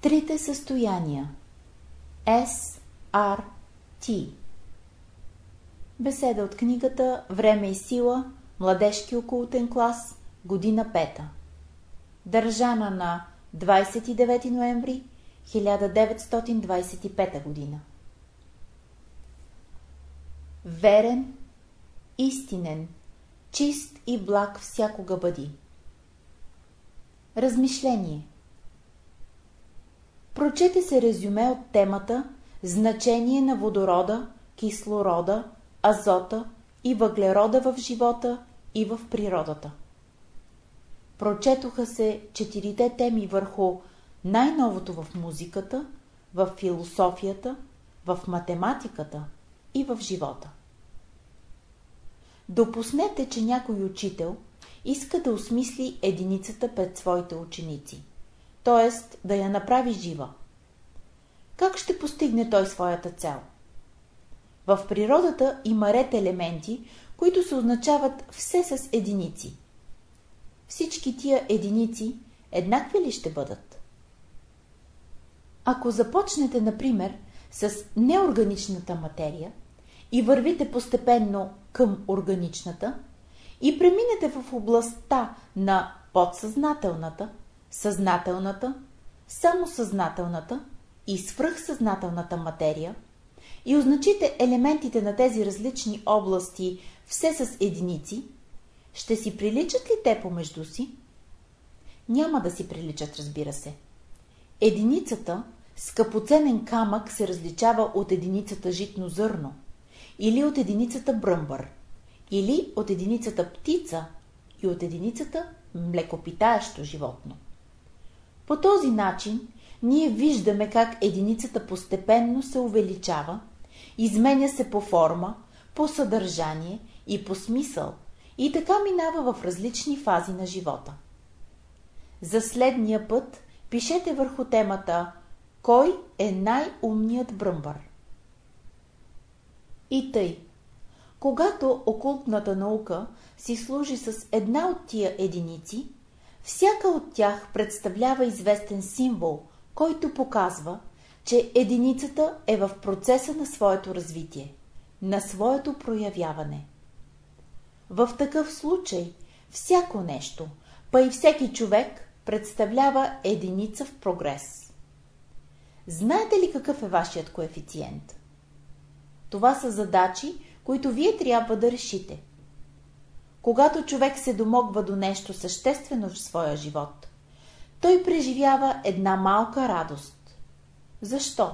Трите състояния С, Р, Т Беседа от книгата Време и сила, младежки окултен клас, година пета. Държана на 29 ноември 1925 година. Верен, истинен, чист и благ всякога бъди. Размишление Прочете се резюме от темата Значение на водорода, кислорода, азота и въглерода в живота и в природата. Прочетоха се четирите теми върху най-новото в музиката, в философията, в математиката и в живота. Допуснете, че някой учител иска да осмисли единицата пред своите ученици, т.е. да я направи жива. Как ще постигне той своята цел? В природата има ред елементи, които се означават все с единици. Всички тия единици еднакви ли ще бъдат? Ако започнете, например, с неорганичната материя и вървите постепенно към органичната и преминете в областта на подсъзнателната, съзнателната, самосъзнателната и свръхсъзнателната материя и означите елементите на тези различни области все с единици, ще си приличат ли те помежду си? Няма да си приличат, разбира се. Единицата скъпоценен камък се различава от единицата житно зърно, или от единицата бръмбър, или от единицата птица и от единицата млекопитаещо животно. По този начин ние виждаме как единицата постепенно се увеличава, изменя се по форма, по съдържание и по смисъл и така минава в различни фази на живота. За следния път пишете върху темата Кой е най-умният бръмбър? И тъй. Когато окултната наука си служи с една от тия единици, всяка от тях представлява известен символ, който показва, че единицата е в процеса на своето развитие, на своето проявяване. В такъв случай всяко нещо, па и всеки човек представлява единица в прогрес. Знаете ли какъв е вашият коефициент? Това са задачи, които вие трябва да решите. Когато човек се домогва до нещо съществено в своя живот, той преживява една малка радост. Защо?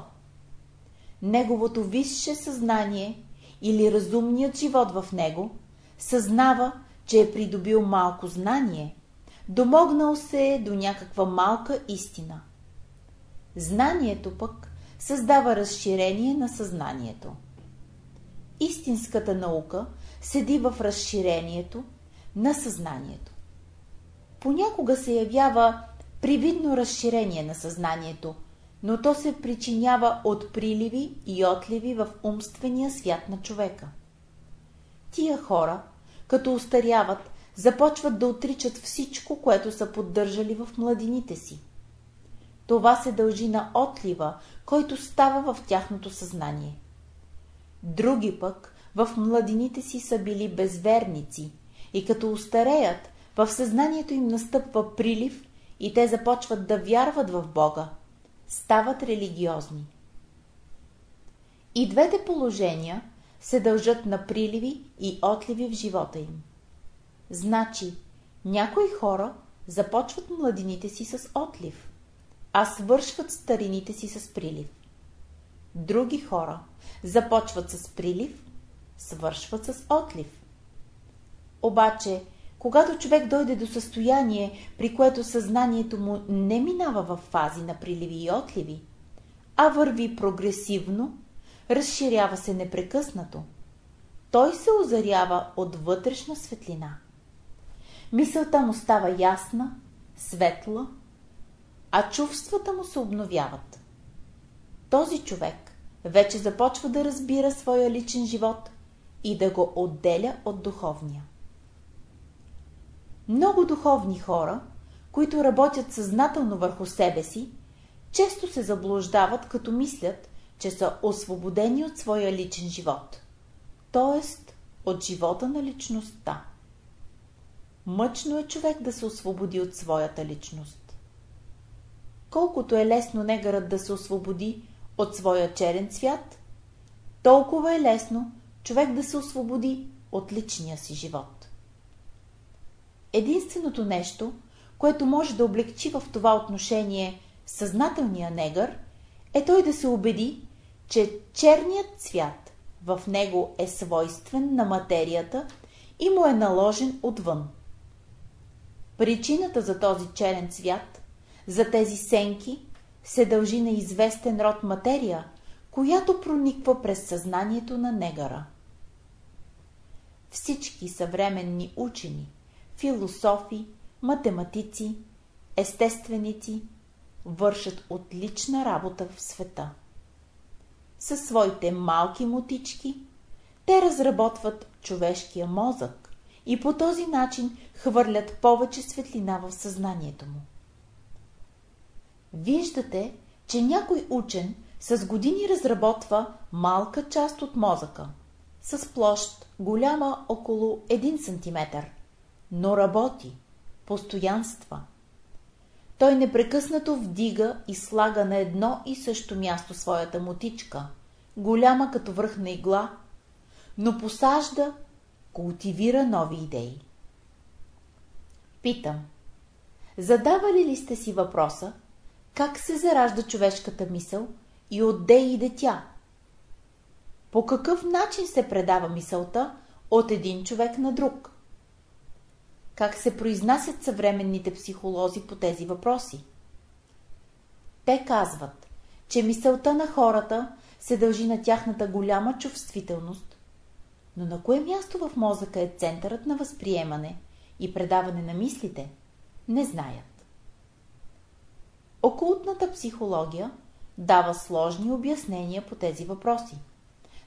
Неговото висше съзнание или разумният живот в него съзнава, че е придобил малко знание, домогнал се до някаква малка истина. Знанието пък създава разширение на съзнанието. Истинската наука седи в разширението на съзнанието. Понякога се явява привидно разширение на съзнанието, но то се причинява от приливи и отливи в умствения свят на човека. Тия хора, като устаряват, започват да отричат всичко, което са поддържали в младините си. Това се дължи на отлива, който става в тяхното съзнание. Други пък в младините си са били безверници и като устареят, в съзнанието им настъпва прилив и те започват да вярват в Бога, стават религиозни. И двете положения се дължат на приливи и отливи в живота им. Значи, някои хора започват младините си с отлив, а свършват старините си с прилив. Други хора започват с прилив, свършват с отлив. Обаче, когато човек дойде до състояние, при което съзнанието му не минава в фази на приливи и отливи, а върви прогресивно, разширява се непрекъснато, той се озарява от вътрешна светлина. Мисълта му става ясна, светла, а чувствата му се обновяват. Този човек вече започва да разбира своя личен живот и да го отделя от духовния. Много духовни хора, които работят съзнателно върху себе си, често се заблуждават, като мислят, че са освободени от своя личен живот, т.е. от живота на личността. Мъчно е човек да се освободи от своята личност. Колкото е лесно негърът да се освободи от своя черен цвят, толкова е лесно човек да се освободи от личния си живот. Единственото нещо, което може да облегчи в това отношение съзнателния негър, е той да се убеди, че черният цвят в него е свойствен на материята и му е наложен отвън. Причината за този черен цвят, за тези сенки, се дължи на известен род материя, която прониква през съзнанието на негара. Всички съвременни учени, философи, математици, естественици вършат отлична работа в света. Със своите малки мутички те разработват човешкия мозък и по този начин хвърлят повече светлина в съзнанието му. Виждате, че някой учен с години разработва малка част от мозъка, с площ голяма около 1 см, но работи, постоянства. Той непрекъснато вдига и слага на едно и също място своята мотичка, голяма като връхна игла, но посажда, култивира нови идеи. Питам, задавали ли сте си въпроса, как се заражда човешката мисъл и отде иде тя? По какъв начин се предава мисълта от един човек на друг? Как се произнасят съвременните психолози по тези въпроси? Те казват, че мисълта на хората се дължи на тяхната голяма чувствителност, но на кое място в мозъка е центърът на възприемане и предаване на мислите, не знаят. Окултната психология дава сложни обяснения по тези въпроси,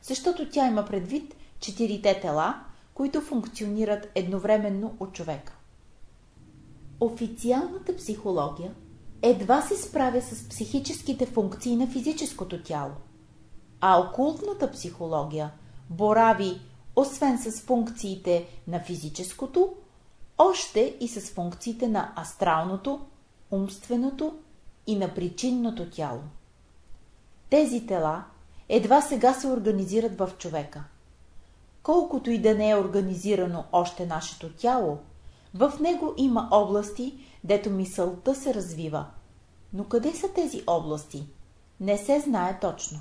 защото тя има предвид четирите тела, които функционират едновременно от човека. Официалната психология едва се справя с психическите функции на физическото тяло, а окултната психология борави освен с функциите на физическото, още и с функциите на астралното, умственото и на причинното тяло. Тези тела едва сега се организират в човека. Колкото и да не е организирано още нашето тяло, в него има области, дето мисълта се развива. Но къде са тези области? Не се знае точно.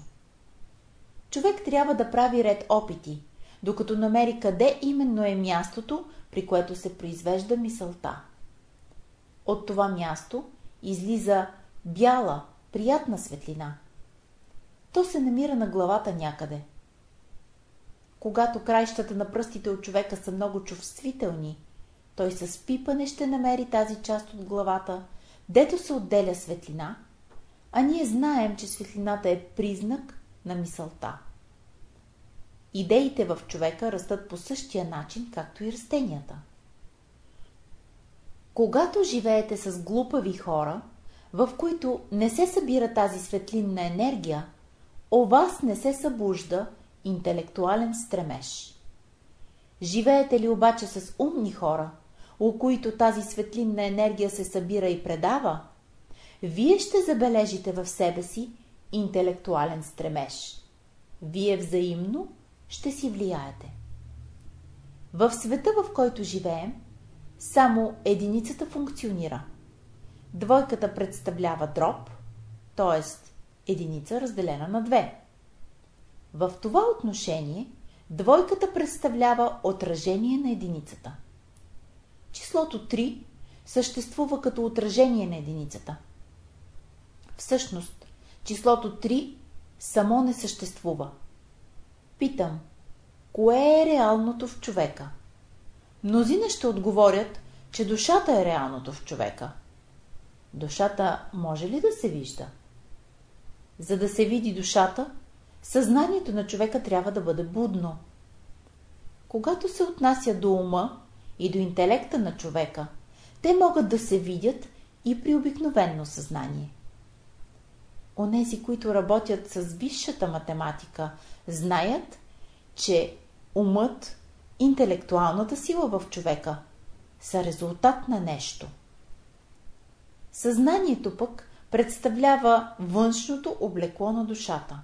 Човек трябва да прави ред опити, докато намери къде именно е мястото, при което се произвежда мисълта. От това място излиза бяла, приятна светлина. То се намира на главата някъде. Когато краищата на пръстите от човека са много чувствителни, той с пипане ще намери тази част от главата, дето се отделя светлина, а ние знаем, че светлината е признак на мисълта. Идеите в човека растат по същия начин, както и растенията. Когато живеете с глупави хора, в които не се събира тази светлинна енергия, о вас не се събужда интелектуален стремеж. Живеете ли обаче с умни хора, у които тази светлинна енергия се събира и предава, вие ще забележите в себе си интелектуален стремеж. Вие взаимно ще си влияете. В света, в който живеем, само единицата функционира. Двойката представлява дроб, т.е. единица разделена на две. В това отношение двойката представлява отражение на единицата. Числото 3 съществува като отражение на единицата. Всъщност, числото 3 само не съществува. Питам, кое е реалното в човека? Мнозина ще отговорят, че душата е реалното в човека. Душата може ли да се вижда? За да се види душата, съзнанието на човека трябва да бъде будно. Когато се отнася до ума и до интелекта на човека, те могат да се видят и при обикновено съзнание. онези, които работят с висшата математика, знаят, че умът, интелектуалната сила в човека са резултат на нещо. Съзнанието пък представлява външното облекло на душата.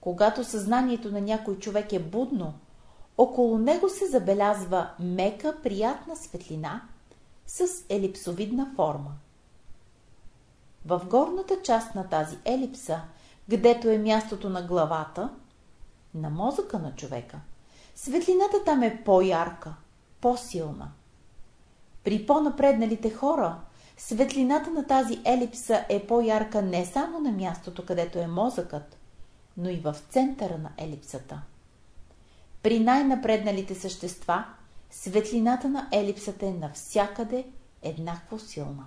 Когато съзнанието на някой човек е будно, около него се забелязва мека, приятна светлина с елипсовидна форма. В горната част на тази елипса, гдето е мястото на главата, на мозъка на човека, светлината там е по-ярка, по-силна. При по-напредналите хора, светлината на тази елипса е по-ярка не само на мястото, където е мозъкът, но и в центъра на елипсата. При най-напредналите същества, светлината на елипсата е навсякъде еднакво силна.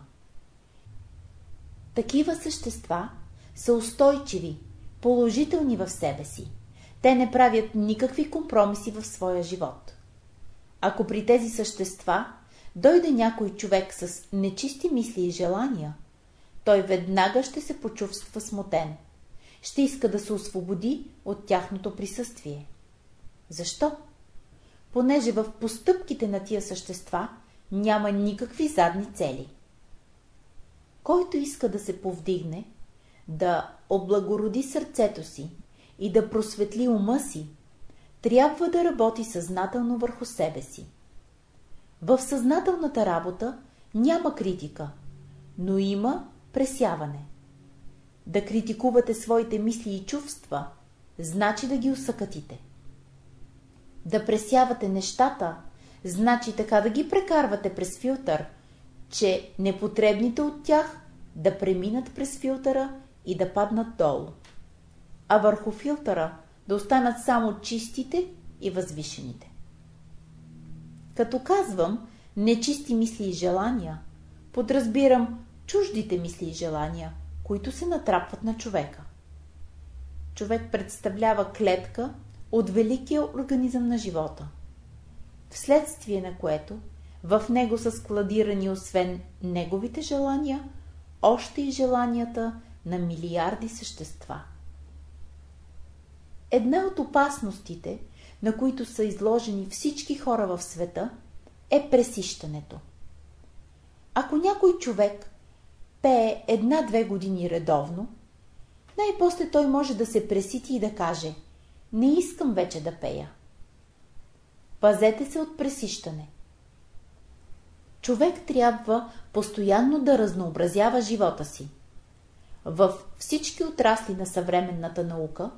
Такива същества са устойчиви, положителни в себе си. Те не правят никакви компромиси в своя живот. Ако при тези същества дойде някой човек с нечисти мисли и желания, той веднага ще се почувства смутен. Ще иска да се освободи от тяхното присъствие. Защо? Понеже в постъпките на тия същества няма никакви задни цели. Който иска да се повдигне, да облагороди сърцето си и да просветли ума си, трябва да работи съзнателно върху себе си. В съзнателната работа няма критика, но има пресяване. Да критикувате своите мисли и чувства, значи да ги усъкатите. Да пресявате нещата, значи така да ги прекарвате през филтър, че непотребните от тях да преминат през филтъра и да паднат долу, а върху филтъра да останат само чистите и възвишените. Като казвам нечисти мисли и желания, подразбирам чуждите мисли и желания, които се натрапват на човека. Човек представлява клетка от великия организъм на живота, вследствие на което в него са складирани освен неговите желания, още и желанията на милиарди същества. Една от опасностите, на които са изложени всички хора в света, е пресищането. Ако някой човек пее една-две години редовно, най-после той може да се пресити и да каже «Не искам вече да пея». Пазете се от пресищане. Човек трябва постоянно да разнообразява живота си. В всички отрасли на съвременната наука,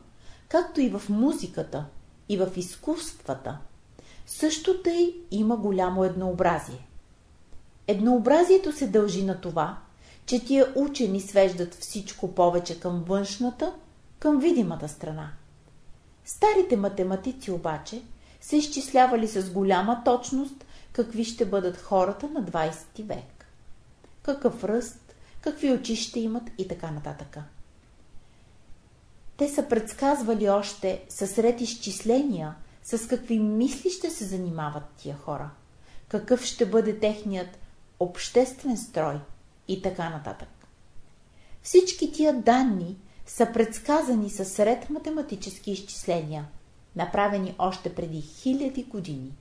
както и в музиката, и в изкуствата, също тъй има голямо еднообразие. Еднообразието се дължи на това, че тия учени свеждат всичко повече към външната, към видимата страна. Старите математици обаче са изчислявали с голяма точност какви ще бъдат хората на 20 век. Какъв ръст, какви очи ще имат и така нататък. Те са предсказвали още със ред изчисления, с какви мисли ще се занимават тия хора, какъв ще бъде техният обществен строй и така нататък. Всички тия данни са предсказани със ред математически изчисления, направени още преди хиляди години.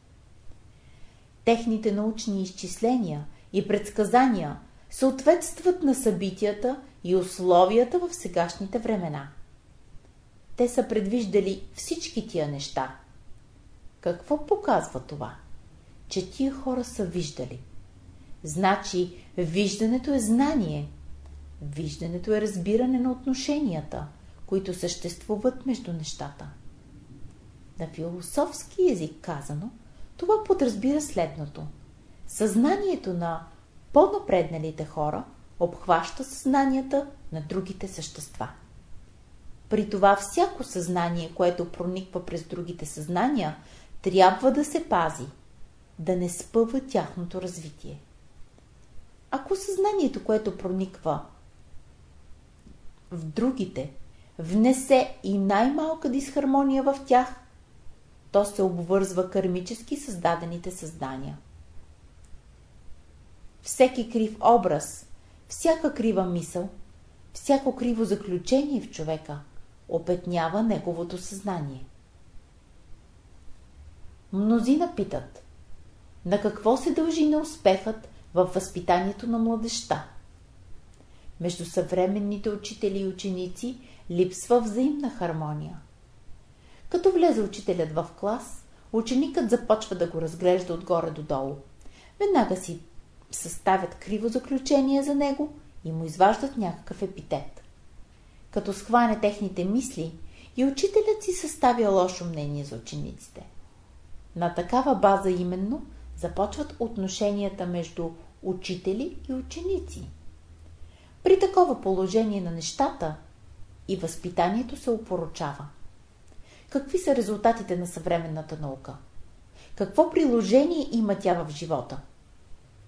Техните научни изчисления и предсказания съответстват на събитията и условията в сегашните времена. Те са предвиждали всички тия неща. Какво показва това? Че тия хора са виждали. Значи, виждането е знание. Виждането е разбиране на отношенията, които съществуват между нещата. На философски език казано – това подразбира следното. Съзнанието на по-напредналите хора обхваща съзнанията на другите същества. При това всяко съзнание, което прониква през другите съзнания, трябва да се пази, да не спъва тяхното развитие. Ако съзнанието, което прониква в другите, внесе и най-малка дисхармония в тях, то се обвързва кармически създадените създания. Всеки крив образ, всяка крива мисъл, всяко криво заключение в човека опетнява неговото съзнание. Мнозина питат, на какво се дължи неуспехът в възпитанието на младеща? Между съвременните учители и ученици липсва взаимна хармония. Като влезе учителят в клас, ученикът започва да го разглежда отгоре до долу. Веднага си съставят криво заключение за него и му изваждат някакъв епитет. Като схване техните мисли, и учителят си съставя лошо мнение за учениците. На такава база именно започват отношенията между учители и ученици. При такова положение на нещата и възпитанието се опоручава. Какви са резултатите на съвременната наука? Какво приложение има тя в живота?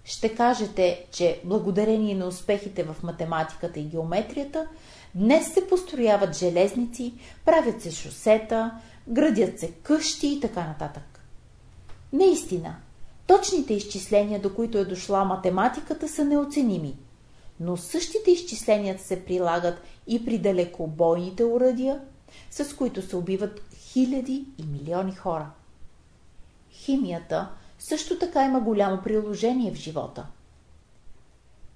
Ще кажете, че благодарение на успехите в математиката и геометрията, днес се построяват железници, правят се шосета, градят се къщи и така нататък. Наистина, точните изчисления, до които е дошла математиката, са неоценими. Но същите изчисления се прилагат и при далекобойните уръдия, с които се убиват хиляди и милиони хора. Химията също така има голямо приложение в живота.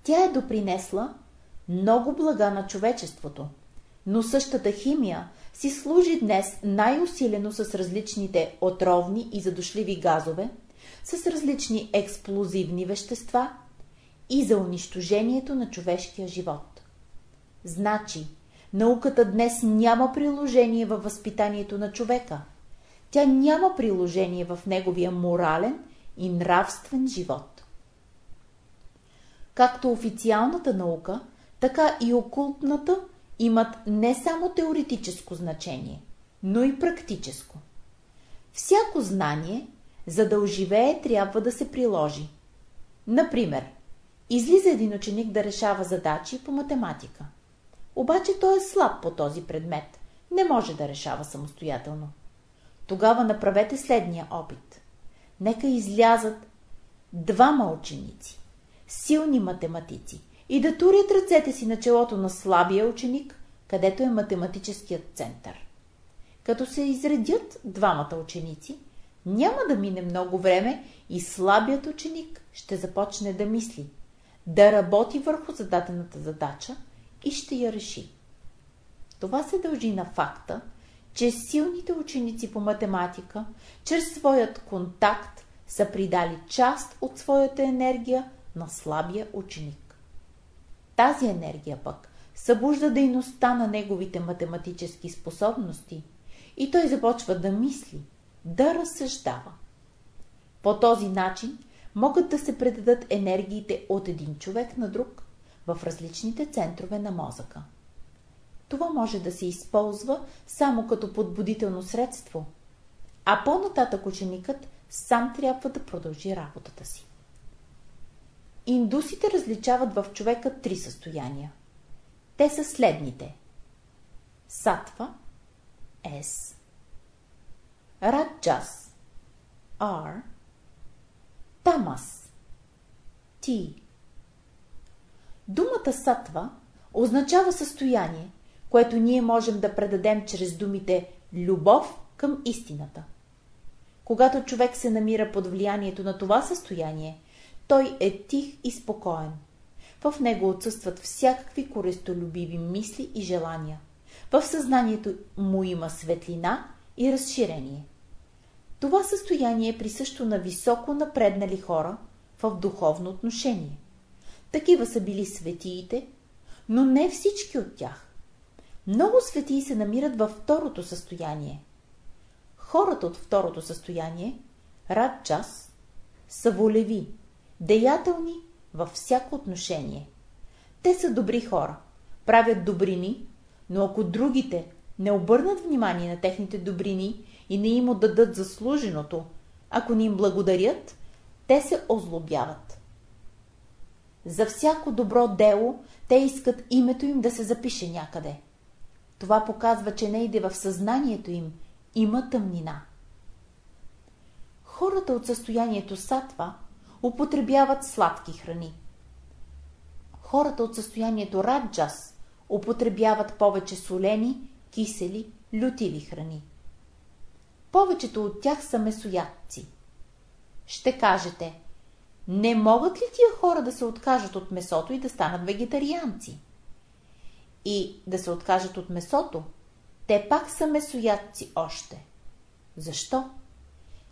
Тя е допринесла много блага на човечеството, но същата химия си служи днес най-усилено с различните отровни и задушливи газове, с различни експлозивни вещества и за унищожението на човешкия живот. Значи, науката днес няма приложение във възпитанието на човека. Тя няма приложение в неговия морален и нравствен живот. Както официалната наука, така и окултната имат не само теоретическо значение, но и практическо. Всяко знание, за да оживее, трябва да се приложи. Например, излиза един ученик да решава задачи по математика. Обаче той е слаб по този предмет, не може да решава самостоятелно. Тогава направете следния опит нека излязат двама ученици, силни математици, и да турят ръцете си на челото на слабия ученик, където е математическият център. Като се изредят двамата ученици, няма да мине много време и слабият ученик ще започне да мисли, да работи върху зададената задача и ще я реши. Това се дължи на факта, че силните ученици по математика, чрез своят контакт, са придали част от своята енергия на слабия ученик. Тази енергия пък събужда дейността на неговите математически способности и той започва да мисли, да разсъждава. По този начин могат да се предадат енергиите от един човек на друг в различните центрове на мозъка това може да се използва само като подбудително средство, а по-нататък ученикът сам трябва да продължи работата си. Индусите различават в човека три състояния. Те са следните. Сатва С Раджас R Тамас Т Думата сатва означава състояние, което ние можем да предадем чрез думите любов към истината. Когато човек се намира под влиянието на това състояние, той е тих и спокоен. В него отсъстват всякакви користолюбиви мисли и желания. В съзнанието му има светлина и разширение. Това състояние е присъщо на високо напреднали хора в духовно отношение. Такива са били светиите, но не всички от тях. Много светии се намират във второто състояние. Хората от второто състояние, рад час, са волеви, деятелни във всяко отношение. Те са добри хора, правят добрини, но ако другите не обърнат внимание на техните добрини и не им отдадат заслуженото, ако не им благодарят, те се озлобяват. За всяко добро дело те искат името им да се запише някъде – това показва, че не иде в съзнанието им, има тъмнина. Хората от състоянието сатва употребяват сладки храни. Хората от състоянието раджас употребяват повече солени, кисели, лютиви храни. Повечето от тях са месоядци. Ще кажете, не могат ли тия хора да се откажат от месото и да станат вегетарианци? И да се откажат от месото, те пак са месоядци още. Защо?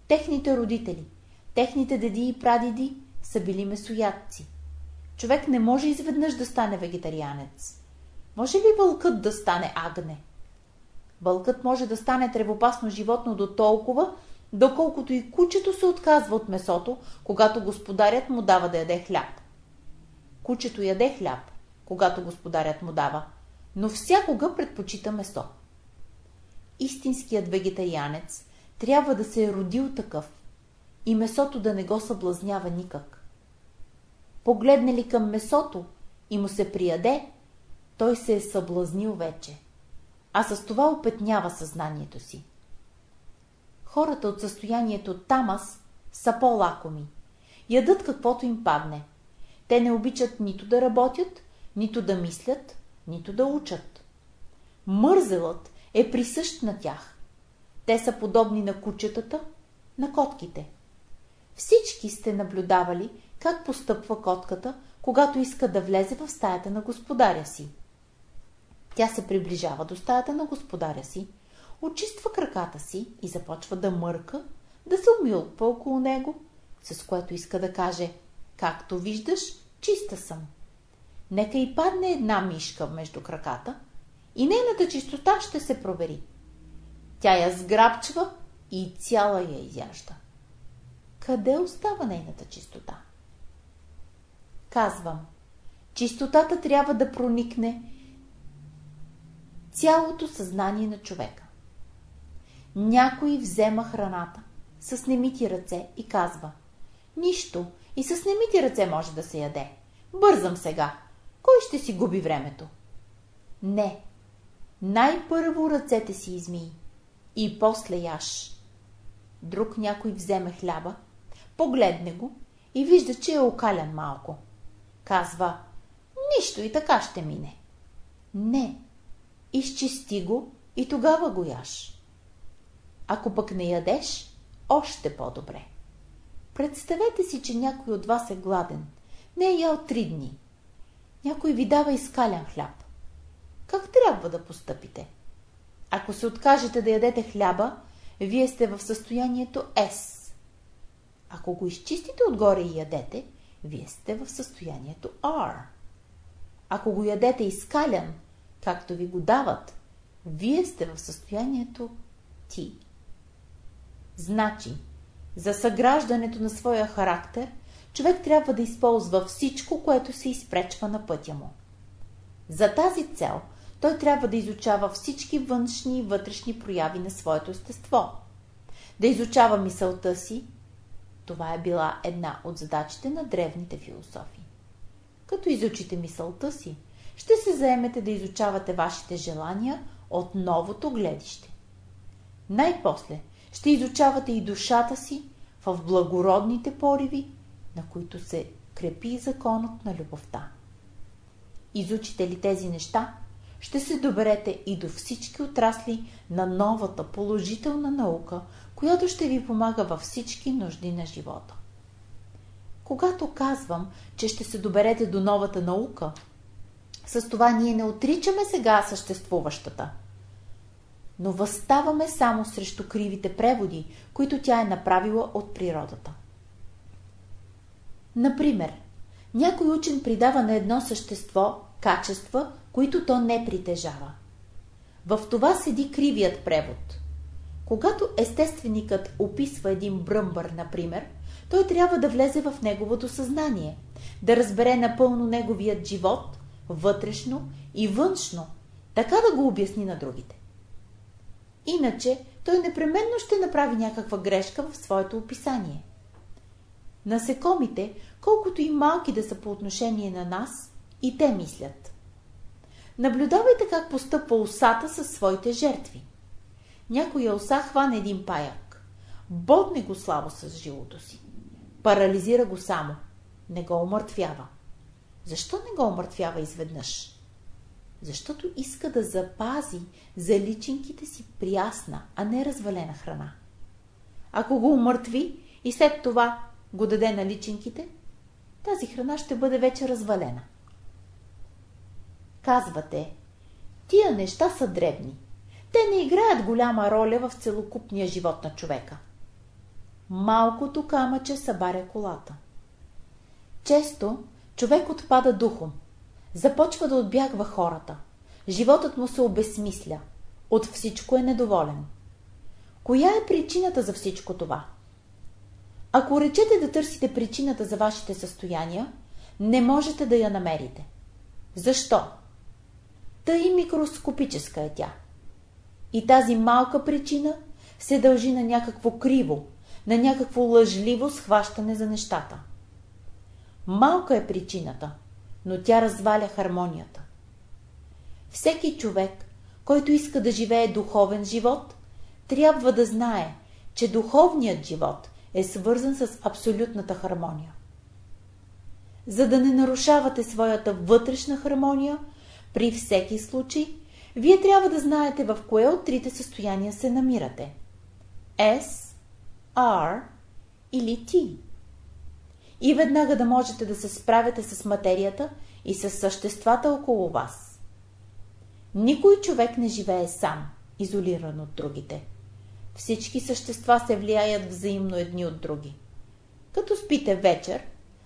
Техните родители, техните деди и прадеди са били месоядци. Човек не може изведнъж да стане вегетарианец. Може ли вълкът да стане агне? Вълкът може да стане тревопасно животно до толкова, доколкото и кучето се отказва от месото, когато господарят му дава да яде хляб. Кучето яде хляб, когато господарят му дава, но всякога предпочита месо. Истинският вегетарианец трябва да се е родил такъв и месото да не го съблазнява никак. Погледне ли към месото и му се прияде, той се е съблазнил вече, а с това опетнява съзнанието си. Хората от състоянието тамас са по-лакоми. Ядат каквото им падне. Те не обичат нито да работят, нито да мислят, нито да учат. Мързелът е присъщ на тях. Те са подобни на кучетата, на котките. Всички сте наблюдавали как постъпва котката, когато иска да влезе в стаята на господаря си. Тя се приближава до стаята на господаря си, очиства краката си и започва да мърка, да се умилква около него, с което иска да каже «Както виждаш, чиста съм». Нека и падне една мишка между краката и нейната чистота ще се провери. Тя я сграбчва и цяла я изяжда. Къде остава нейната чистота? Казвам, чистотата трябва да проникне цялото съзнание на човека. Някой взема храната с немити ръце и казва Нищо, и с немити ръце може да се яде. Бързам сега. Кой ще си губи времето? Не. Най-първо ръцете си измий. И после яш. Друг някой вземе хляба, погледне го и вижда, че е окалян малко. Казва, нищо и така ще мине. Не, изчисти го и тогава го яш. Ако пък не ядеш, още по-добре. Представете си, че някой от вас е гладен. Не е ял три дни. Някой ви дава изкалян хляб. Как трябва да постъпите? Ако се откажете да ядете хляба, вие сте в състоянието С. Ако го изчистите отгоре и ядете, вие сте в състоянието R. Ако го ядете изкалян, както ви го дават, вие сте в състоянието T. Значи, за съграждането на своя характер, човек трябва да използва всичко, което се изпречва на пътя му. За тази цел той трябва да изучава всички външни и вътрешни прояви на своето естество. Да изучава мисълта си, това е била една от задачите на древните философи. Като изучите мисълта си, ще се заемете да изучавате вашите желания от новото гледище. Най-после ще изучавате и душата си в благородните пориви, на които се крепи законът на любовта. Изучите ли тези неща, ще се доберете и до всички отрасли на новата положителна наука, която ще ви помага във всички нужди на живота. Когато казвам, че ще се доберете до новата наука, с това ние не отричаме сега съществуващата, но възставаме само срещу кривите преводи, които тя е направила от природата. Например, някой учен придава на едно същество качества, които то не притежава. В това седи кривият превод. Когато естественикът описва един бръмбър, например, той трябва да влезе в неговото съзнание, да разбере напълно неговият живот, вътрешно и външно, така да го обясни на другите. Иначе той непременно ще направи някаква грешка в своето описание. Насекомите, колкото и малки да са по отношение на нас, и те мислят. Наблюдавайте как постъпва осата със своите жертви. Някоя оса хване един паяк. Бодне го слабо с жилото си. Парализира го само. Не го омъртвява. Защо не го омъртвява изведнъж? Защото иска да запази за личинките си прясна, а не развалена храна. Ако го умъртви и след това го даде на личинките, тази храна ще бъде вече развалена. Казвате, тия неща са дребни. Те не играят голяма роля в целокупния живот на човека. Малкото камъче събаря колата. Често човек отпада духом, започва да отбягва хората. Животът му се обесмисля. От всичко е недоволен. Коя е причината за всичко това? Ако речете да търсите причината за вашите състояния, не можете да я намерите. Защо? Та и микроскопическа е тя. И тази малка причина се дължи на някакво криво, на някакво лъжливо схващане за нещата. Малка е причината, но тя разваля хармонията. Всеки човек, който иска да живее духовен живот, трябва да знае, че духовният живот е свързан с абсолютната хармония. За да не нарушавате своята вътрешна хармония, при всеки случай, вие трябва да знаете в кое от трите състояния се намирате. S, R или T. И веднага да можете да се справяте с материята и с съществата около вас. Никой човек не живее сам, изолиран от другите. Всички същества се влияят взаимно едни от други. Като спите вечер,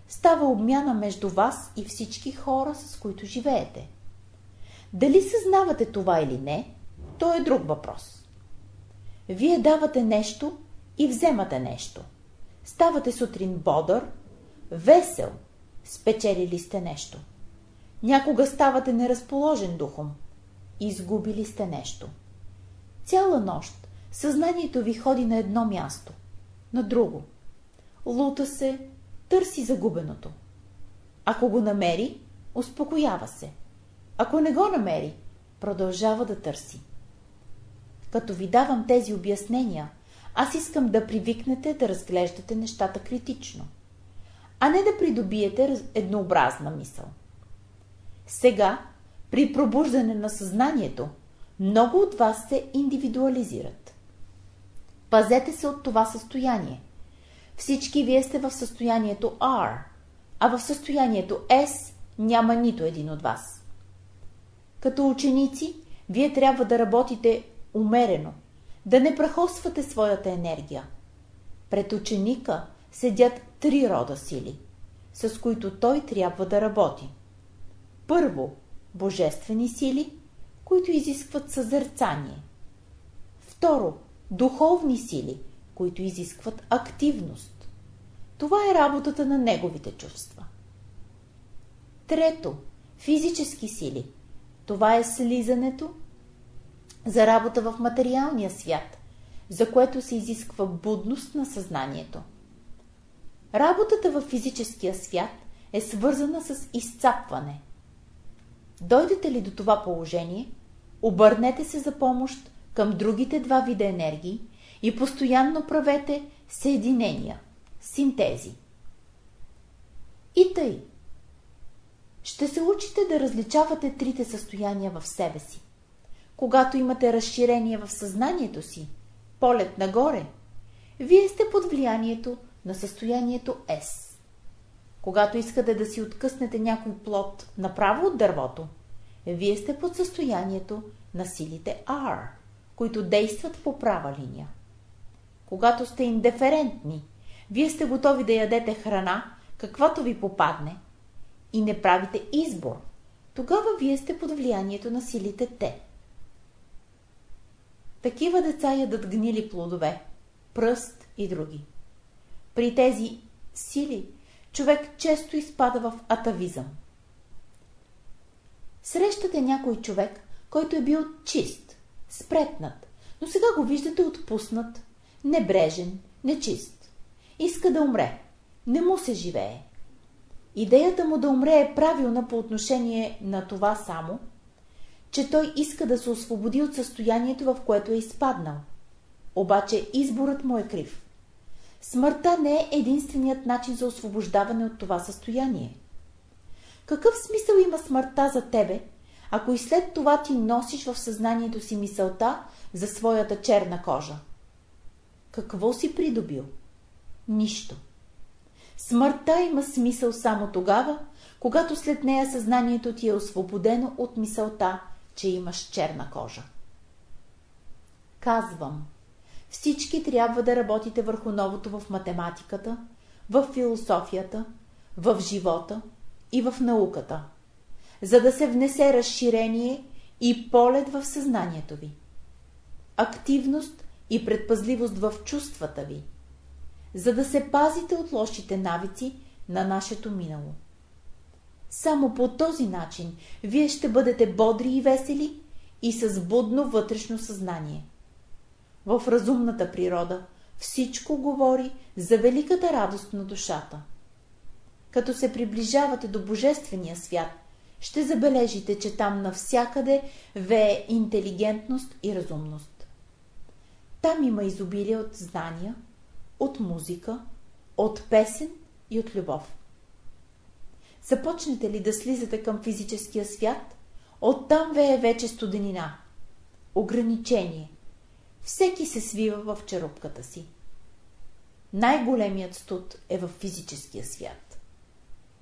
става обмяна между вас и всички хора, с които живеете. Дали съзнавате това или не, то е друг въпрос. Вие давате нещо и вземате нещо. Ставате сутрин бодър, весел, спечелили сте нещо. Някога ставате неразположен духом, изгубили сте нещо. Цяла нощ съзнанието ви ходи на едно място, на друго. Лута се, търси загубеното. Ако го намери, успокоява се. Ако не го намери, продължава да търси. Като ви давам тези обяснения, аз искам да привикнете да разглеждате нещата критично, а не да придобиете еднообразна мисъл. Сега, при пробуждане на съзнанието, много от вас се индивидуализират. Пазете се от това състояние. Всички вие сте в състоянието R, а в състоянието S няма нито един от вас. Като ученици, вие трябва да работите умерено, да не прахосвате своята енергия. Пред ученика седят три рода сили, с които той трябва да работи. Първо, божествени сили, които изискват съзерцание. Второ, духовни сили, които изискват активност. Това е работата на неговите чувства. Трето, физически сили. Това е слизането за работа в материалния свят, за което се изисква будност на съзнанието. Работата в физическия свят е свързана с изцапване. Дойдете ли до това положение, обърнете се за помощ към другите два вида енергии и постоянно правете съединения, синтези. И тъй. Ще се учите да различавате трите състояния в себе си. Когато имате разширение в съзнанието си, полет нагоре, вие сте под влиянието на състоянието С. Когато искате да си откъснете някой плод направо от дървото, вие сте под състоянието на силите R които действат по права линия. Когато сте индиферентни, вие сте готови да ядете храна, каквато ви попадне, и не правите избор, тогава вие сте под влиянието на силите те. Такива деца ядат гнили плодове, пръст и други. При тези сили човек често изпада в атавизъм. Срещате някой човек, който е бил чист, спретнат, но сега го виждате отпуснат, небрежен, нечист. Иска да умре. Не му се живее. Идеята му да умре е правилна по отношение на това само, че той иска да се освободи от състоянието, в което е изпаднал. Обаче изборът му е крив. Смъртта не е единственият начин за освобождаване от това състояние. Какъв смисъл има смъртта за тебе, ако и след това ти носиш в съзнанието си мисълта за своята черна кожа? Какво си придобил? Нищо. Смъртта има смисъл само тогава, когато след нея съзнанието ти е освободено от мисълта, че имаш черна кожа. Казвам, всички трябва да работите върху новото в математиката, в философията, в живота и в науката, за да се внесе разширение и полет в съзнанието ви. Активност и предпазливост в чувствата ви, за да се пазите от лошите навици на нашето минало. Само по този начин вие ще бъдете бодри и весели и с будно вътрешно съзнание. В разумната природа всичко говори за великата радост на душата. Като се приближавате до Божествения свят, ще забележите, че там навсякъде вее интелигентност и разумност. Там има изобилие от знания, от музика, от песен и от любов. Започнете ли да слизате към физическия свят, оттам вее вече студенина, ограничение. Всеки се свива в черупката си. Най-големият студ е в физическия свят.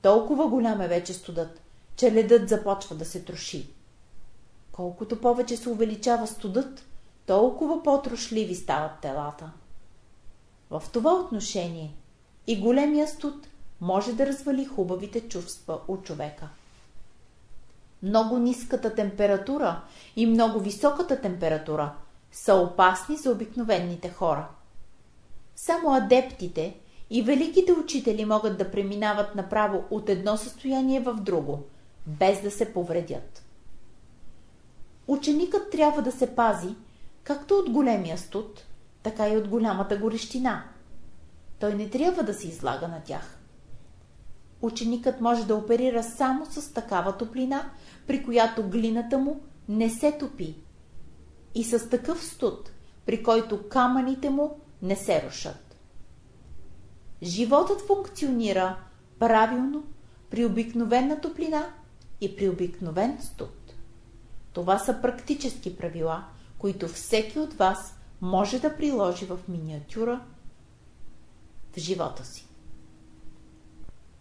Толкова голям е вече студът, че ледът започва да се троши. Колкото повече се увеличава студът, толкова по-трошливи стават телата. В това отношение и големия студ може да развали хубавите чувства от човека. Много ниската температура и много високата температура са опасни за обикновените хора. Само адептите и великите учители могат да преминават направо от едно състояние в друго, без да се повредят. Ученикът трябва да се пази както от големия студ, така и от голямата горещина. Той не трябва да се излага на тях ученикът може да оперира само с такава топлина, при която глината му не се топи, и с такъв студ, при който камъните му не се рушат. Животът функционира правилно при обикновена топлина и при обикновен студ. Това са практически правила, които всеки от вас може да приложи в миниатюра в живота си.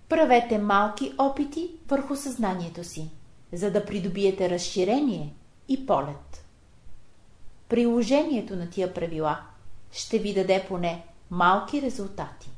Правете малки опити върху съзнанието си, за да придобиете разширение и полет. Приложението на тия правила ще ви даде поне малки резултати.